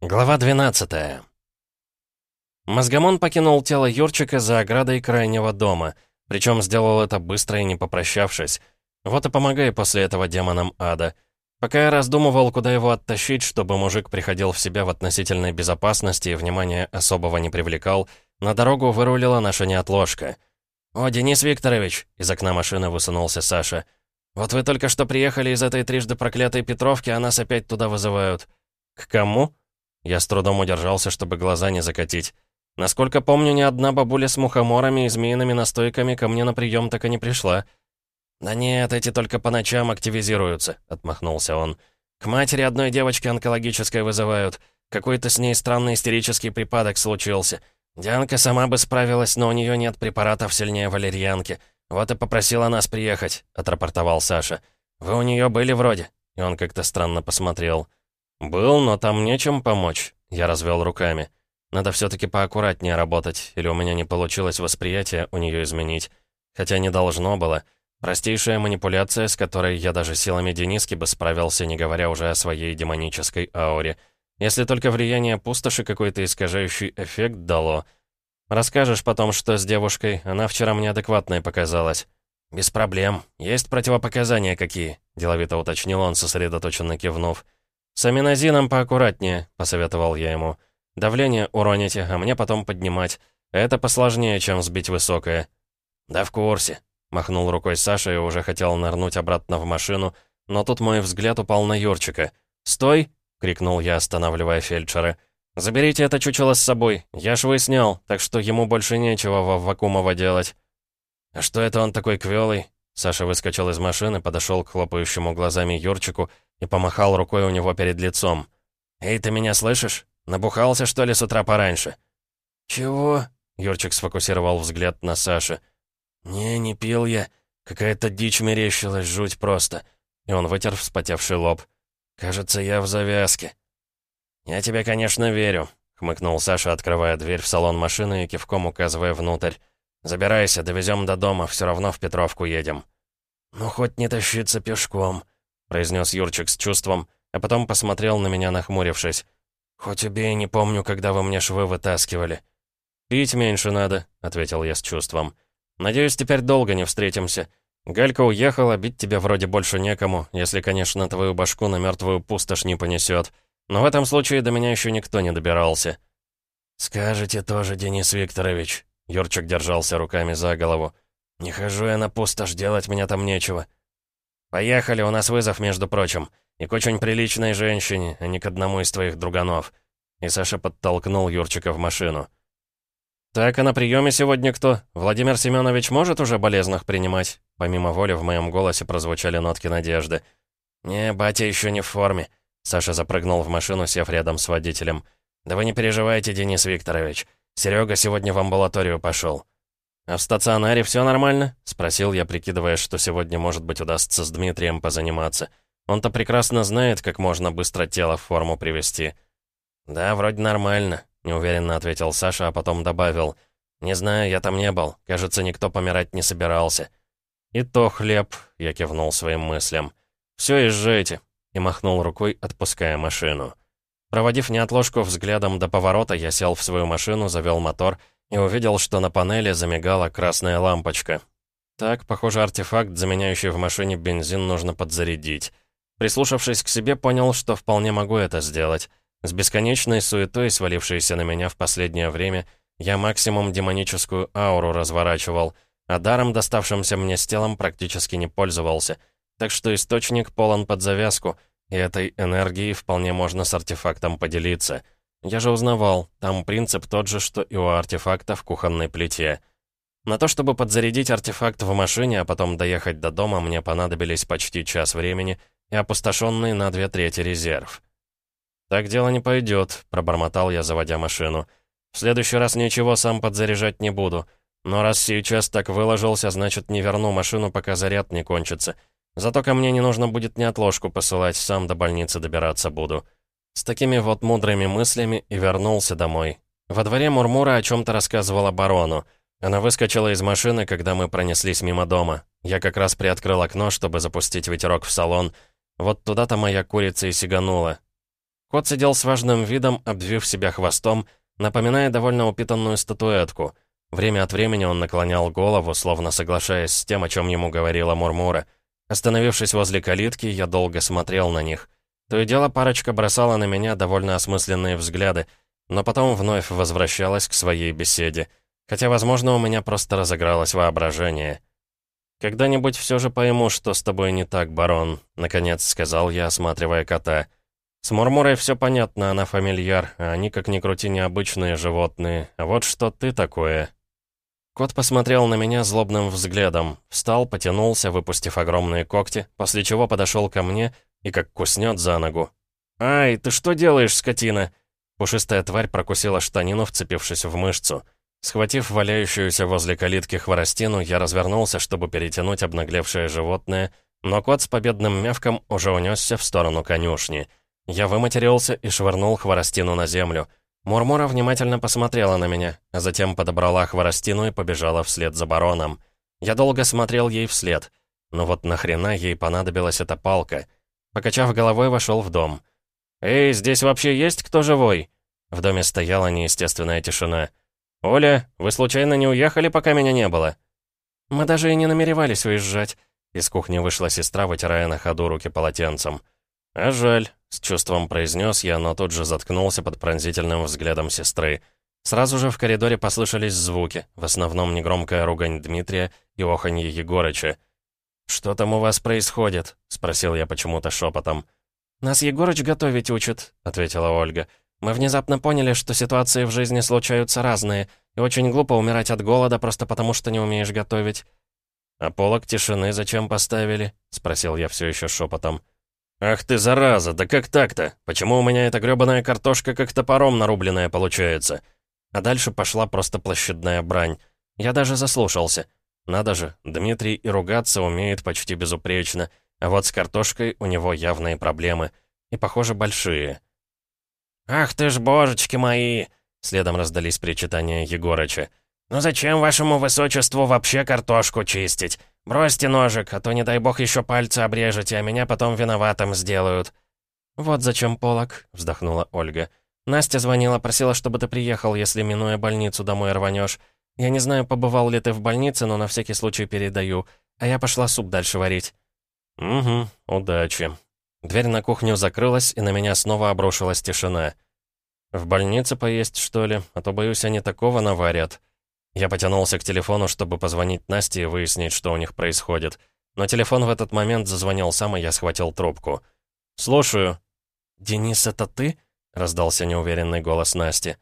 Глава 12 Мозгомон покинул тело Юрчика за оградой крайнего дома, причем сделал это быстро и не попрощавшись. Вот и помогай после этого демонам ада. Пока я раздумывал, куда его оттащить, чтобы мужик приходил в себя в относительной безопасности и внимания особого не привлекал, на дорогу вырулила наша неотложка. «О, Денис Викторович!» — из окна машины высунулся Саша. «Вот вы только что приехали из этой трижды проклятой Петровки, а нас опять туда вызывают». «К кому?» Я с трудом удержался, чтобы глаза не закатить. Насколько помню, ни одна бабуля с мухоморами и змеиными настойками ко мне на прием так и не пришла. «Да нет, эти только по ночам активизируются», — отмахнулся он. «К матери одной девочки онкологической вызывают. Какой-то с ней странный истерический припадок случился. Дианка сама бы справилась, но у нее нет препаратов сильнее валерьянки. Вот и попросила нас приехать», — отрапортовал Саша. «Вы у нее были вроде?» И он как-то странно посмотрел. «Был, но там нечем помочь», — я развел руками. «Надо все-таки поаккуратнее работать, или у меня не получилось восприятие у нее изменить. Хотя не должно было. Простейшая манипуляция, с которой я даже силами Дениски бы справился, не говоря уже о своей демонической ауре. Если только влияние пустоши какой-то искажающий эффект дало. Расскажешь потом, что с девушкой, она вчера мне адекватной показалась». «Без проблем. Есть противопоказания какие?» — деловито уточнил он, сосредоточенно кивнув. «С аминозином поаккуратнее», — посоветовал я ему. «Давление уроните, а мне потом поднимать. Это посложнее, чем сбить высокое». «Да в курсе», — махнул рукой Саша и уже хотел нырнуть обратно в машину, но тут мой взгляд упал на Юрчика. «Стой!» — крикнул я, останавливая фельдшера. «Заберите это чучело с собой. Я швы снял, так что ему больше нечего во Вакумова делать». «А что это он такой квелый?» Саша выскочил из машины, подошел к хлопающему глазами Юрчику и помахал рукой у него перед лицом. «Эй, ты меня слышишь? Набухался, что ли, с утра пораньше?» «Чего?» — Юрчик сфокусировал взгляд на Саше. «Не, не пил я. Какая-то дичь мерещилась, жуть просто». И он вытер вспотевший лоб. «Кажется, я в завязке». «Я тебе, конечно, верю», — хмыкнул Саша, открывая дверь в салон машины и кивком указывая внутрь. «Забирайся, довезем до дома, все равно в Петровку едем». «Ну, хоть не тащиться пешком», — произнес Юрчик с чувством, а потом посмотрел на меня, нахмурившись. «Хоть убей, не помню, когда вы мне швы вытаскивали». «Пить меньше надо», — ответил я с чувством. «Надеюсь, теперь долго не встретимся. Галька уехала, бить тебя вроде больше некому, если, конечно, твою башку на мертвую пустошь не понесет. Но в этом случае до меня еще никто не добирался». «Скажете тоже, Денис Викторович», Юрчик держался руками за голову. «Не хожу я на пустошь, делать мне там нечего». «Поехали, у нас вызов, между прочим. И к очень приличной женщине, а не к одному из твоих друганов». И Саша подтолкнул Юрчика в машину. «Так, а на приеме сегодня кто? Владимир Семенович может уже болезных принимать?» Помимо воли в моем голосе прозвучали нотки надежды. «Не, батя еще не в форме». Саша запрыгнул в машину, сев рядом с водителем. «Да вы не переживайте, Денис Викторович. Серега сегодня в амбулаторию пошел. «А в стационаре все нормально?» — спросил я, прикидывая, что сегодня, может быть, удастся с Дмитрием позаниматься. Он-то прекрасно знает, как можно быстро тело в форму привести. «Да, вроде нормально», — неуверенно ответил Саша, а потом добавил. «Не знаю, я там не был. Кажется, никто помирать не собирался». «И то хлеб», — я кивнул своим мыслям. «Все, езжайте», — и махнул рукой, отпуская машину. Проводив неотложку взглядом до поворота, я сел в свою машину, завел мотор и увидел, что на панели замигала красная лампочка. Так, похоже, артефакт, заменяющий в машине бензин, нужно подзарядить. Прислушавшись к себе, понял, что вполне могу это сделать. С бесконечной суетой, свалившейся на меня в последнее время, я максимум демоническую ауру разворачивал, а даром, доставшимся мне с телом, практически не пользовался. Так что источник полон под завязку — и этой энергией вполне можно с артефактом поделиться. Я же узнавал, там принцип тот же, что и у артефакта в кухонной плите. На то, чтобы подзарядить артефакт в машине, а потом доехать до дома, мне понадобились почти час времени и опустошенный на две трети резерв. «Так дело не пойдет», — пробормотал я, заводя машину. «В следующий раз ничего сам подзаряжать не буду. Но раз сейчас так выложился, значит, не верну машину, пока заряд не кончится. Зато ко мне не нужно будет ни отложку посылать, сам до больницы добираться буду. С такими вот мудрыми мыслями и вернулся домой. Во дворе Мурмура о чем-то рассказывала барону. Она выскочила из машины, когда мы пронеслись мимо дома. Я как раз приоткрыл окно, чтобы запустить ветерок в салон. Вот туда-то моя курица и сиганула. Кот сидел с важным видом, обвив себя хвостом, напоминая довольно упитанную статуэтку. Время от времени он наклонял голову, словно соглашаясь с тем, о чем ему говорила Мурмура. Остановившись возле калитки, я долго смотрел на них. То и дело парочка бросала на меня довольно осмысленные взгляды, но потом вновь возвращалась к своей беседе. Хотя, возможно, у меня просто разыгралось воображение. «Когда-нибудь все же пойму, что с тобой не так, барон», — наконец сказал я, осматривая кота. «С Мурмурой все понятно, она фамильяр, а они, как ни крути, необычные животные. А вот что ты такое?» Кот посмотрел на меня злобным взглядом, встал, потянулся, выпустив огромные когти, после чего подошел ко мне и как куснет за ногу. «Ай, ты что делаешь, скотина?» Пушистая тварь прокусила штанину, вцепившись в мышцу. Схватив валяющуюся возле калитки хворостину, я развернулся, чтобы перетянуть обнаглевшее животное, но кот с победным мявком уже унесся в сторону конюшни. Я выматерился и швырнул хворостину на землю. Мурмура внимательно посмотрела на меня, а затем подобрала хворостину и побежала вслед за бароном. Я долго смотрел ей вслед. Но вот нахрена ей понадобилась эта палка? Покачав головой, вошел в дом. «Эй, здесь вообще есть кто живой?» В доме стояла неестественная тишина. «Оля, вы случайно не уехали, пока меня не было?» «Мы даже и не намеревались уезжать». Из кухни вышла сестра, вытирая на ходу руки полотенцем. «А жаль», — с чувством произнес я, но тут же заткнулся под пронзительным взглядом сестры. Сразу же в коридоре послышались звуки, в основном негромкая ругань Дмитрия и оханье Егорыча. «Что там у вас происходит?» — спросил я почему-то шепотом. «Нас Егорыч готовить учит», — ответила Ольга. Мы внезапно поняли, что ситуации в жизни случаются разные, и очень глупо умирать от голода просто потому, что не умеешь готовить. «А полок тишины зачем поставили?» — спросил я все еще шепотом. «Ах ты, зараза, да как так-то? Почему у меня эта грёбаная картошка как топором нарубленная получается?» А дальше пошла просто площадная брань. Я даже заслушался. Надо же, Дмитрий и ругаться умеет почти безупречно, а вот с картошкой у него явные проблемы. И, похоже, большие. «Ах ты ж, божечки мои!» Следом раздались причитания Егорыча. «Ну зачем вашему высочеству вообще картошку чистить? Бросьте ножик, а то, не дай бог, еще пальцы обрежете, а меня потом виноватым сделают». «Вот зачем полок», — вздохнула Ольга. «Настя звонила, просила, чтобы ты приехал, если, минуя больницу, домой рванешь. Я не знаю, побывал ли ты в больнице, но на всякий случай передаю. А я пошла суп дальше варить». «Угу, удачи», Дверь на кухню закрылась, и на меня снова обрушилась тишина. «В больнице поесть, что ли? А то, боюсь, они такого наварят». Я потянулся к телефону, чтобы позвонить Насте и выяснить, что у них происходит. Но телефон в этот момент зазвонил сам, и я схватил трубку. «Слушаю». «Денис, это ты?» — раздался неуверенный голос Насти.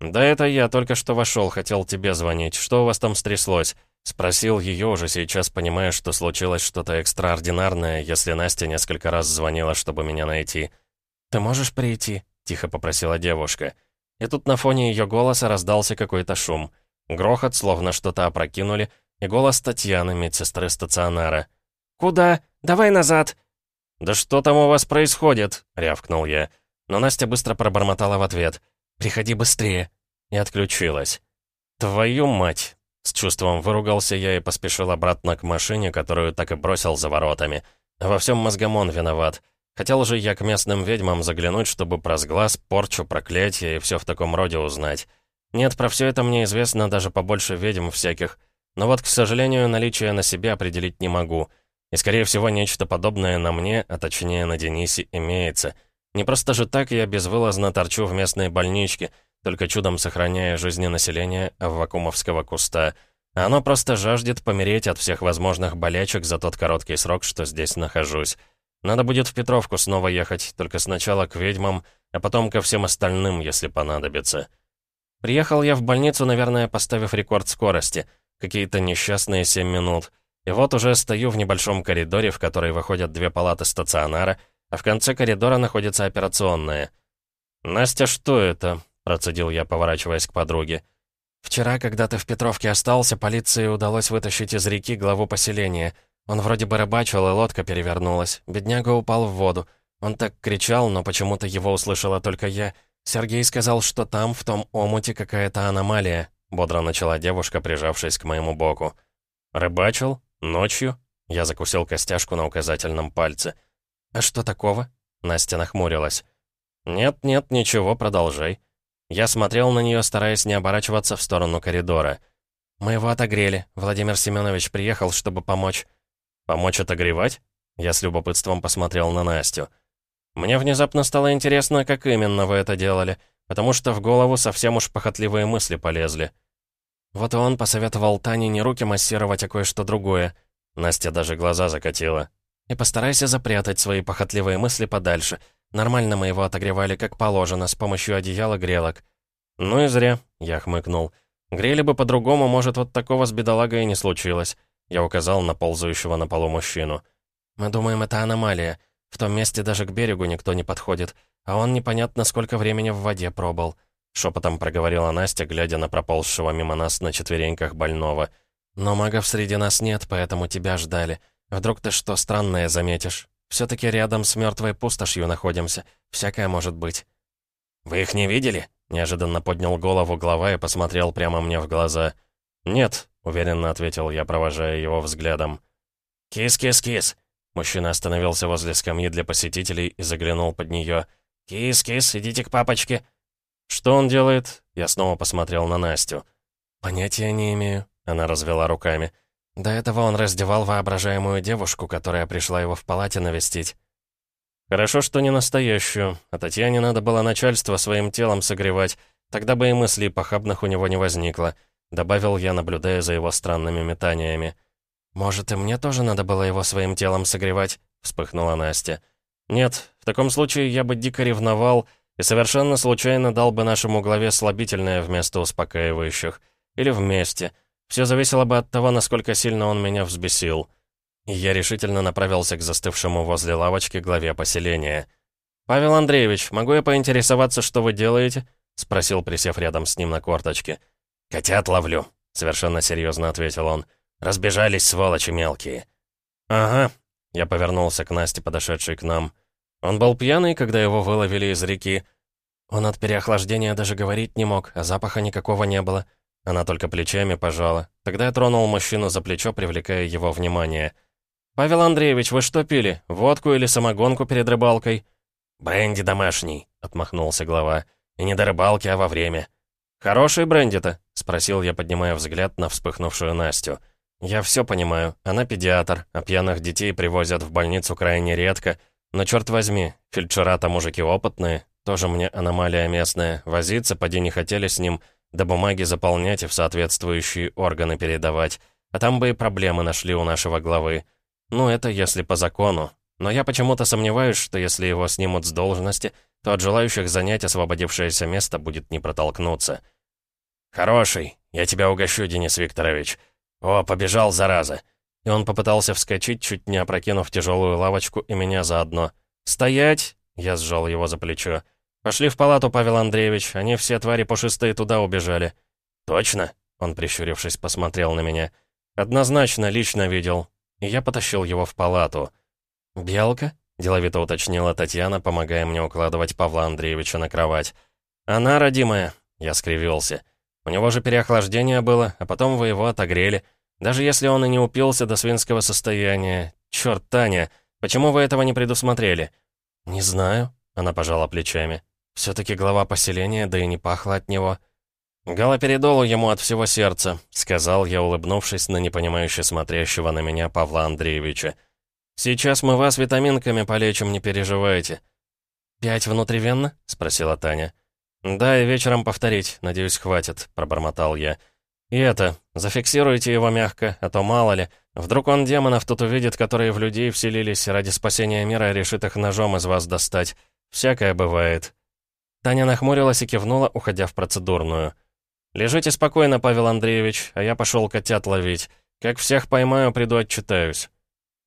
«Да это я, только что вошел, хотел тебе звонить. Что у вас там стряслось?» Спросил ее уже сейчас, понимая, что случилось что-то экстраординарное, если Настя несколько раз звонила, чтобы меня найти. «Ты можешь прийти?» — тихо попросила девушка. И тут на фоне ее голоса раздался какой-то шум. Грохот, словно что-то опрокинули, и голос Татьяны, медсестры стационара. «Куда? Давай назад!» «Да что там у вас происходит?» — рявкнул я. Но Настя быстро пробормотала в ответ. «Приходи быстрее!» И отключилась. «Твою мать!» С чувством выругался я и поспешил обратно к машине, которую так и бросил за воротами. Во всем мозгомон виноват. Хотел же я к местным ведьмам заглянуть, чтобы про сглаз, порчу, проклятие и все в таком роде узнать. Нет, про все это мне известно даже побольше ведьм всяких. Но вот, к сожалению, наличие на себе определить не могу. И, скорее всего, нечто подобное на мне, а точнее на Денисе, имеется. Не просто же так я безвылазно торчу в местной больничке — только чудом сохраняя жизни населения вакуумовского куста. А оно просто жаждет помереть от всех возможных болячек за тот короткий срок, что здесь нахожусь. Надо будет в Петровку снова ехать, только сначала к ведьмам, а потом ко всем остальным, если понадобится. Приехал я в больницу, наверное, поставив рекорд скорости. Какие-то несчастные семь минут. И вот уже стою в небольшом коридоре, в который выходят две палаты стационара, а в конце коридора находится операционная. «Настя, что это?» Процедил я, поворачиваясь к подруге. «Вчера, когда ты в Петровке остался, полиции удалось вытащить из реки главу поселения. Он вроде бы рыбачил, и лодка перевернулась. Бедняга упал в воду. Он так кричал, но почему-то его услышала только я. Сергей сказал, что там, в том омуте, какая-то аномалия», — бодро начала девушка, прижавшись к моему боку. «Рыбачил? Ночью?» Я закусил костяшку на указательном пальце. «А что такого?» Настя нахмурилась. «Нет-нет, ничего, продолжай». Я смотрел на нее, стараясь не оборачиваться в сторону коридора. «Мы его отогрели. Владимир Семенович приехал, чтобы помочь». «Помочь отогревать?» Я с любопытством посмотрел на Настю. Мне внезапно стало интересно, как именно вы это делали, потому что в голову совсем уж похотливые мысли полезли. Вот и он посоветовал Тане не руки массировать, а кое-что другое. Настя даже глаза закатила. И постарайся запрятать свои похотливые мысли подальше. Нормально мы его отогревали, как положено, с помощью одеяла грелок. Ну и зря, я хмыкнул. Грели бы по-другому, может, вот такого с бедолагой и не случилось. Я указал на ползающего на полу мужчину. Мы думаем, это аномалия. В том месте даже к берегу никто не подходит, а он непонятно сколько времени в воде пробыл. Шепотом проговорила Настя, глядя на проползшего мимо нас на четвереньках больного. «Но магов среди нас нет, поэтому тебя ждали. Вдруг ты что странное заметишь? Все-таки рядом с мертвой пустошью находимся. Всякое может быть». «Вы их не видели?» Неожиданно поднял голову глава и посмотрел прямо мне в глаза. «Нет», — уверенно ответил я, провожая его взглядом. «Кис-кис-кис!» Мужчина остановился возле скамьи для посетителей и заглянул под нее. «Кис-кис, идите к папочке!» «Что он делает?» Я снова посмотрел на Настю. «Понятия не имею», — она развела руками. До этого он раздевал воображаемую девушку, которая пришла его в палате навестить. Хорошо, что не настоящую, а Татьяне надо было начальство своим телом согревать, тогда бы и мыслей похабных у него не возникло, добавил я, наблюдая за его странными метаниями. «Может, и мне тоже надо было его своим телом согревать?» — вспыхнула Настя. «Нет, в таком случае я бы дико ревновал и совершенно случайно дал бы нашему главе слабительное вместо успокаивающих. Или вместе. Все зависело бы от того, насколько сильно он меня взбесил». И я решительно направился к застывшему возле лавочки главе поселения. «Павел Андреевич, могу я поинтересоваться, что вы делаете?» — спросил, присев рядом с ним на корточке. «Котят ловлю», — совершенно серьезно ответил он. Разбежались, сволочи мелкие». «Ага», — я повернулся к Насте, подошедшей к нам. «Он был пьяный, когда его выловили из реки?» Он от переохлаждения даже говорить не мог, а запаха никакого не было. Она только плечами пожала. Тогда я тронул мужчину за плечо, привлекая его внимание. «Павел Андреевич, вы что пили? Водку или самогонку перед рыбалкой?» «Бренди домашний», — отмахнулся глава. «И не до рыбалки, а во время». «Хороший бренди-то?» — спросил я, поднимая взгляд на вспыхнувшую Настю. «Я все понимаю. Она педиатр, а пьяных детей привозят в больницу крайне редко. Но черт возьми, фельдшера-то мужики опытные. Тоже мне аномалия местная. Возиться, поди не хотели с ним, да бумаги заполнять и в соответствующие органы передавать. А там бы и проблемы нашли у нашего главы. Ну, это если по закону. Но я почему-то сомневаюсь, что если его снимут с должности, то от желающих занять освободившееся место будет не протолкнуться. «Хороший. Я тебя угощу, Денис Викторович. «О, побежал, зараза!» И он попытался вскочить, чуть не опрокинув тяжелую лавочку и меня заодно. «Стоять!» — я сжал его за плечо. «Пошли в палату, Павел Андреевич. Они все твари пушистые туда убежали». «Точно?» — он, прищурившись, посмотрел на меня. «Однозначно, лично видел». И я потащил его в палату. «Белка?» — деловито уточнила Татьяна, помогая мне укладывать Павла Андреевича на кровать. «Она, родимая!» — я скривился. У него же переохлаждение было, а потом вы его отогрели. Даже если он и не упился до свинского состояния. Черт, Таня, почему вы этого не предусмотрели? Не знаю, она пожала плечами. Все-таки глава поселения, да и не пахло от него. «Галоперидолу ему от всего сердца», — сказал я, улыбнувшись на непонимающе смотрящего на меня Павла Андреевича. «Сейчас мы вас витаминками полечим, не переживайте». «Пять внутривенно?» — спросила Таня. «Да, и вечером повторить, надеюсь, хватит», — пробормотал я. «И это, зафиксируйте его мягко, а то мало ли, вдруг он демонов тут увидит, которые в людей вселились ради спасения мира и решит их ножом из вас достать. Всякое бывает». Таня нахмурилась и кивнула, уходя в процедурную. «Лежите спокойно, Павел Андреевич, а я пошел котят ловить. Как всех поймаю, приду отчитаюсь».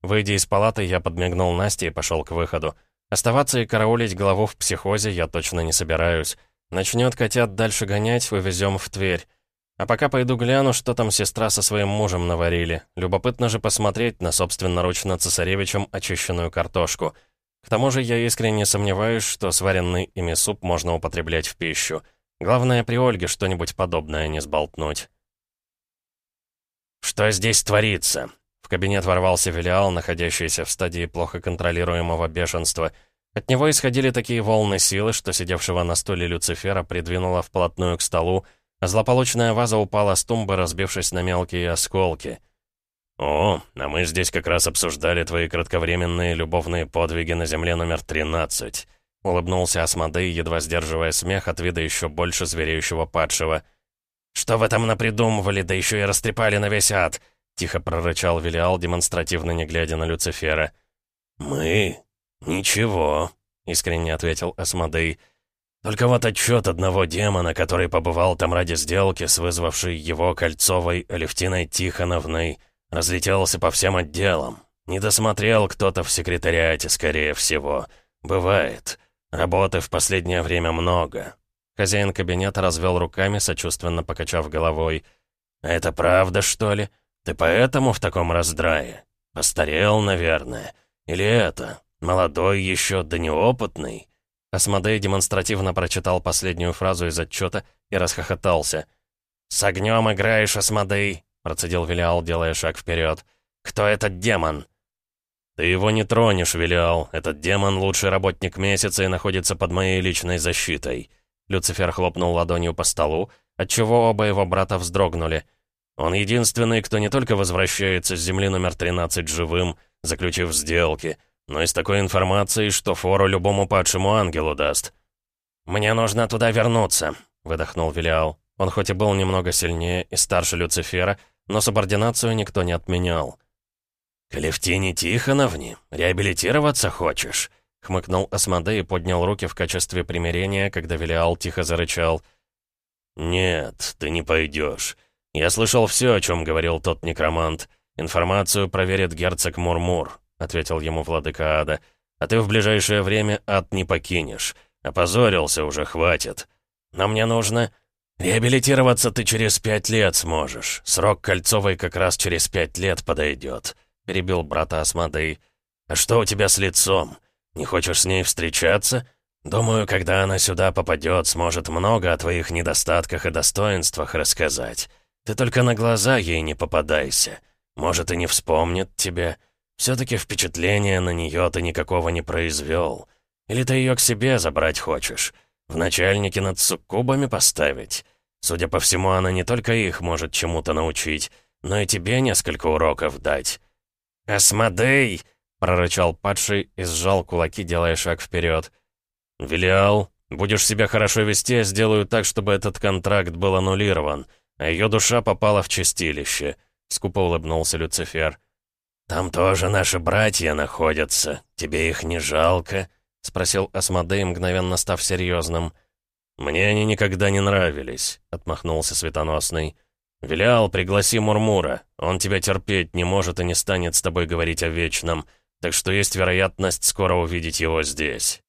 Выйдя из палаты, я подмигнул Насте и пошел к выходу. Оставаться и караулить голову в психозе я точно не собираюсь. Начнет котят дальше гонять, вывезем в Тверь. А пока пойду гляну, что там сестра со своим мужем наварили. Любопытно же посмотреть на собственноручно цесаревичем очищенную картошку. К тому же я искренне сомневаюсь, что сваренный ими суп можно употреблять в пищу. Главное, при Ольге что-нибудь подобное не сболтнуть. «Что здесь творится?» В кабинет ворвался Велиал, находящийся в стадии плохо контролируемого бешенства — От него исходили такие волны силы, что сидевшего на стуле Люцифера придвинуло вплотную к столу, а злополучная ваза упала с тумбы, разбившись на мелкие осколки. «О, а мы здесь как раз обсуждали твои кратковременные любовные подвиги на Земле номер 13», — улыбнулся Асмодей, едва сдерживая смех от вида еще больше звереющего падшего. «Что вы там напридумывали, да еще и растрепали на весь ад?» — тихо прорычал Велиал, демонстративно не глядя на Люцифера. «Мы? Ничего», — искренне ответил Асмодей. «Только вот отчет одного демона, который побывал там ради сделки с вызвавшей его Кольцовой Алевтиной Тихоновной, разлетелся по всем отделам. Не досмотрел кто-то в секретариате, скорее всего. Бывает. Работы в последнее время много». Хозяин кабинета развел руками, сочувственно покачав головой. «Это правда, что ли? Ты поэтому в таком раздрае? Постарел, наверное. Или это? Молодой еще, да неопытный?» Асмодей демонстративно прочитал последнюю фразу из отчета и расхохотался. «С огнем играешь, Асмодей!» — процедил Велиал, делая шаг вперед. «Кто этот демон?» «Ты его не тронешь, Велиал. Этот демон — лучший работник месяца и находится под моей личной защитой». Люцифер хлопнул ладонью по столу, отчего оба его брата вздрогнули. «Он единственный, кто не только возвращается с Земли номер 13 живым, заключив сделки, — но и с такой информацией, что фору любому падшему ангелу даст. «Мне нужно туда вернуться», — выдохнул Велиал. Он хоть и был немного сильнее и старше Люцифера, но субординацию никто не отменял. «К Левтине Тихоновне? Реабилитироваться хочешь?» — хмыкнул Асмодей и поднял руки в качестве примирения, когда Велиал тихо зарычал. «Нет, ты не пойдешь. Я слышал все, о чем говорил тот некромант. Информацию проверит герцог Мурмур ответил ему владыка ада. «А ты в ближайшее время ад не покинешь. Опозорился уже, хватит. Но мне нужно...» «Реабилитироваться ты через пять лет сможешь. Срок Кольцовой как раз через пять лет подойдет», — перебил брата Асмодей. «А что у тебя с лицом? Не хочешь с ней встречаться? Думаю, когда она сюда попадет, сможет много о твоих недостатках и достоинствах рассказать. Ты только на глаза ей не попадайся. Может, и не вспомнит тебя». Все-таки впечатления на нее ты никакого не произвел. Или ты ее к себе забрать хочешь? В начальнике над суккубами поставить? Судя по всему, она не только их может чему-то научить, но и тебе несколько уроков дать. «Асмодей!» — прорычал падший и сжал кулаки, делая шаг вперед. «Велиал, будешь себя хорошо вести, я сделаю так, чтобы этот контракт был аннулирован, а ее душа попала в чистилище», — скупо улыбнулся Люцифер. «Там тоже наши братья находятся. Тебе их не жалко?» — спросил Асмодей, мгновенно став серьезным. «Мне они никогда не нравились», — отмахнулся Светоносный. «Вилял, пригласи Мурмура. Он тебя терпеть не может и не станет с тобой говорить о вечном, так что есть вероятность скоро увидеть его здесь».